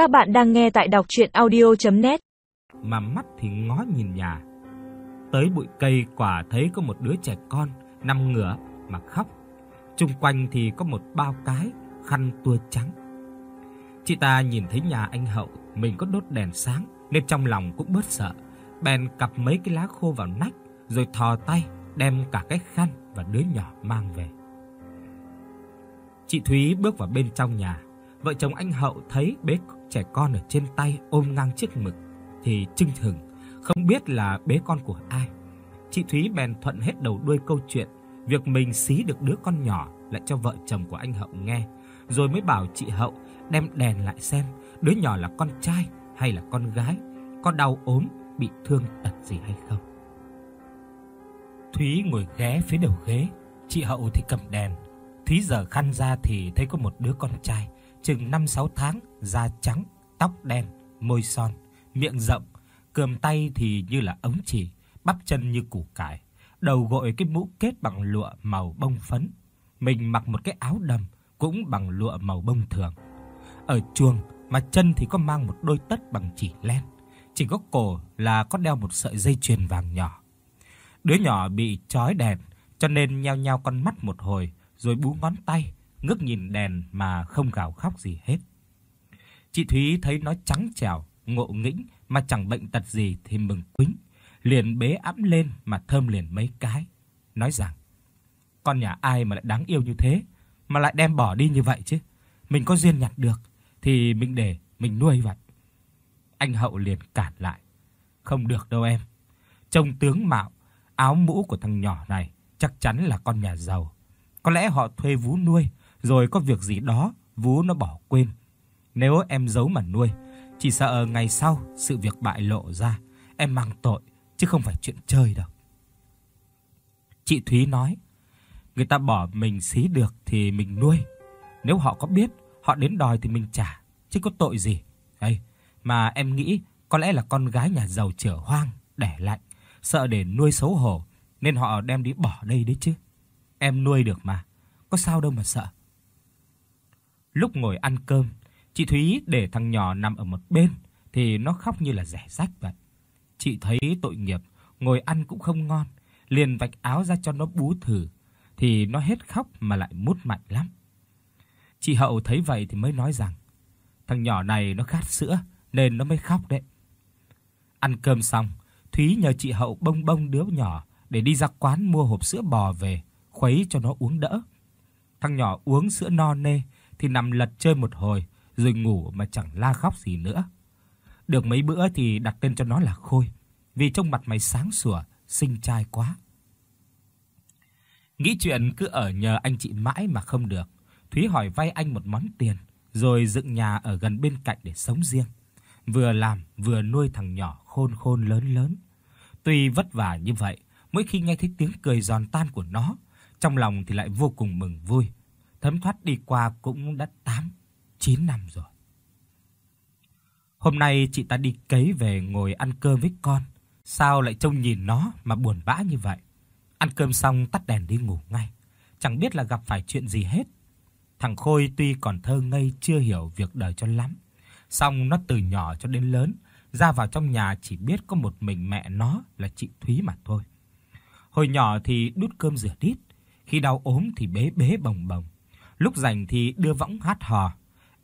Các bạn đang nghe tại đọc audio net Mà mắt thì ngó nhìn nhà. Tới bụi cây quả thấy có một đứa trẻ con nằm ngửa mà khóc. Trung quanh thì có một bao cái khăn tua trắng. Chị ta nhìn thấy nhà anh Hậu mình có đốt đèn sáng nên trong lòng cũng bớt sợ, bèn cặp mấy cái lá khô vào nách rồi thò tay đem cả cái khăn và đứa nhỏ mang về. Chị Thúy bước vào bên trong nhà, vợ chồng anh Hậu thấy bế trẻ con ở trên tay ôm ngang chiếc mực thì chưng hừng, không biết là bế con của ai. Chị Thúy bèn thuận hết đầu đuôi câu chuyện, việc mình xí được đứa con nhỏ lại cho vợ chồng của anh Hậu nghe, rồi mới bảo chị Hậu đem đèn lại xem đứa nhỏ là con trai hay là con gái, có đau ốm, bị thương tật gì hay không. Thúy ngồi ghé phía đầu ghế, chị Hậu thì cầm đèn. Thúy giờ khăn ra thì thấy có một đứa con trai, chừng 5-6 tháng, da trắng, tóc đen, môi son, miệng rộng, cườm tay thì như là ống chỉ, bắp chân như củ cải, đầu gội cái mũ kết bằng lụa màu bông phấn. Mình mặc một cái áo đầm cũng bằng lụa màu bông thường. Ở chuồng mà chân thì có mang một đôi tất bằng chỉ len, chỉ có cổ là có đeo một sợi dây chuyền vàng nhỏ. Đứa nhỏ bị chói đèn cho nên nheo nheo con mắt một hồi rồi bú ngón tay, ngước nhìn đèn mà không gào khóc gì hết. Chị Thúy thấy nó trắng trẻo, ngộ nghĩnh mà chẳng bệnh tật gì thì mừng quính, liền bế ẵm lên mà thơm liền mấy cái, nói rằng: "Con nhà ai mà lại đáng yêu như thế, mà lại đem bỏ đi như vậy chứ? Mình có duyên nhặt được thì mình để mình nuôi vậy." Anh Hậu liền cản lại: "Không được đâu em. Trông tướng mạo, áo mũ của thằng nhỏ này chắc chắn là con nhà giàu. Có lẽ họ thuê vú nuôi, rồi có việc gì đó vú nó bỏ quên. Nếu em giấu mà nuôi, chỉ sợ ngày sau sự việc bại lộ ra, em mang tội chứ không phải chuyện chơi đâu." Chị Thúy nói: "Người ta bỏ mình xí được thì mình nuôi, nếu họ có biết, họ đến đòi thì mình trả, chứ có tội gì." Đây, mà em nghĩ có lẽ là con gái nhà giàu chở hoang, đẻ lạnh, sợ để nuôi xấu hổ nên họ đem đi bỏ đây đấy chứ. Em nuôi được mà, có sao đâu mà sợ. Lúc ngồi ăn cơm, chị Thúy để thằng nhỏ nằm ở một bên thì nó khóc như là rẻ rách vậy. Chị thấy tội nghiệp, ngồi ăn cũng không ngon, liền vạch áo ra cho nó bú thử thì nó hết khóc mà lại mút mạnh lắm. Chị Hậu thấy vậy thì mới nói rằng thằng nhỏ này nó khát sữa nên nó mới khóc đấy. Ăn cơm xong, Thúy nhờ chị Hậu bông bông đứa nhỏ để đi ra quán mua hộp sữa bò về, khuấy cho nó uống đỡ. Thằng nhỏ uống sữa no nê thì nằm lật chơi một hồi rồi ngủ mà chẳng la khóc gì nữa. Được mấy bữa thì đặt tên cho nó là Khôi, vì trông mặt mày sáng sủa, xinh trai quá. Nghĩ chuyện cứ ở nhờ anh chị mãi mà không được, Thúy hỏi vay anh một món tiền rồi dựng nhà ở gần bên cạnh để sống riêng, vừa làm vừa nuôi thằng nhỏ khôn khôn lớn lớn. Tuy vất vả như vậy, mỗi khi nghe thấy tiếng cười giòn tan của nó, trong lòng thì lại vô cùng mừng vui. Thấm thoát đi qua cũng đã 8, 9 năm rồi. Hôm nay chị ta đi cấy về ngồi ăn cơm với con, sao lại trông nhìn nó mà buồn bã như vậy. Ăn cơm xong tắt đèn đi ngủ ngay, chẳng biết là gặp phải chuyện gì hết. Thằng Khôi tuy còn thơ ngây chưa hiểu việc đời cho lắm, song nó từ nhỏ cho đến lớn ra vào trong nhà chỉ biết có một mình mẹ nó là chị Thúy mà thôi. Hồi nhỏ thì đút cơm rửa đít, khi đau ốm thì bế bế bồng bồng, lúc rảnh thì đưa võng hát hò,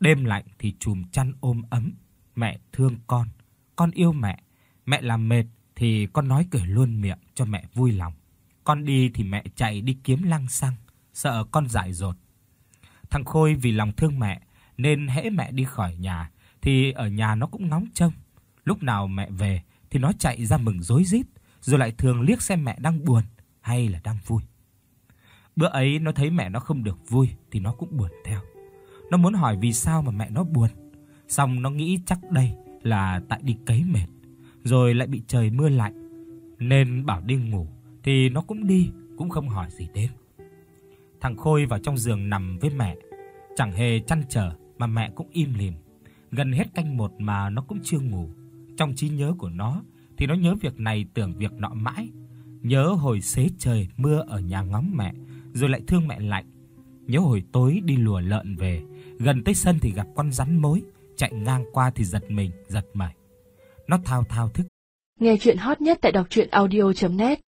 đêm lạnh thì chùm chăn ôm ấm. Mẹ thương con, con yêu mẹ, mẹ làm mệt thì con nói cười luôn miệng cho mẹ vui lòng. Con đi thì mẹ chạy đi kiếm lăng xăng, sợ con dại dột. Thằng Khôi vì lòng thương mẹ nên hễ mẹ đi khỏi nhà thì ở nhà nó cũng ngóng trông. Lúc nào mẹ về thì nó chạy ra mừng rối rít, rồi lại thường liếc xem mẹ đang buồn hay là đang vui. Bữa ấy nó thấy mẹ nó không được vui thì nó cũng buồn theo. Nó muốn hỏi vì sao mà mẹ nó buồn, xong nó nghĩ chắc đây là tại đi cấy mệt, rồi lại bị trời mưa lạnh nên bảo đi ngủ thì nó cũng đi, cũng không hỏi gì đến. Thằng Khôi vào trong giường nằm với mẹ, chẳng hề chăn trở mà mẹ cũng im lìm. Gần hết canh một mà nó cũng chưa ngủ. Trong trí nhớ của nó thì nó nhớ việc này tưởng việc nọ mãi. Nhớ hồi xế trời mưa ở nhà ngóng mẹ, rồi lại thương mẹ lạnh. Nhớ hồi tối đi lùa lợn về, gần tới sân thì gặp con rắn mối, chạy ngang qua thì giật mình, giật mày Nó thao thao thức. Nghe chuyện hot nhất tại đọc audio net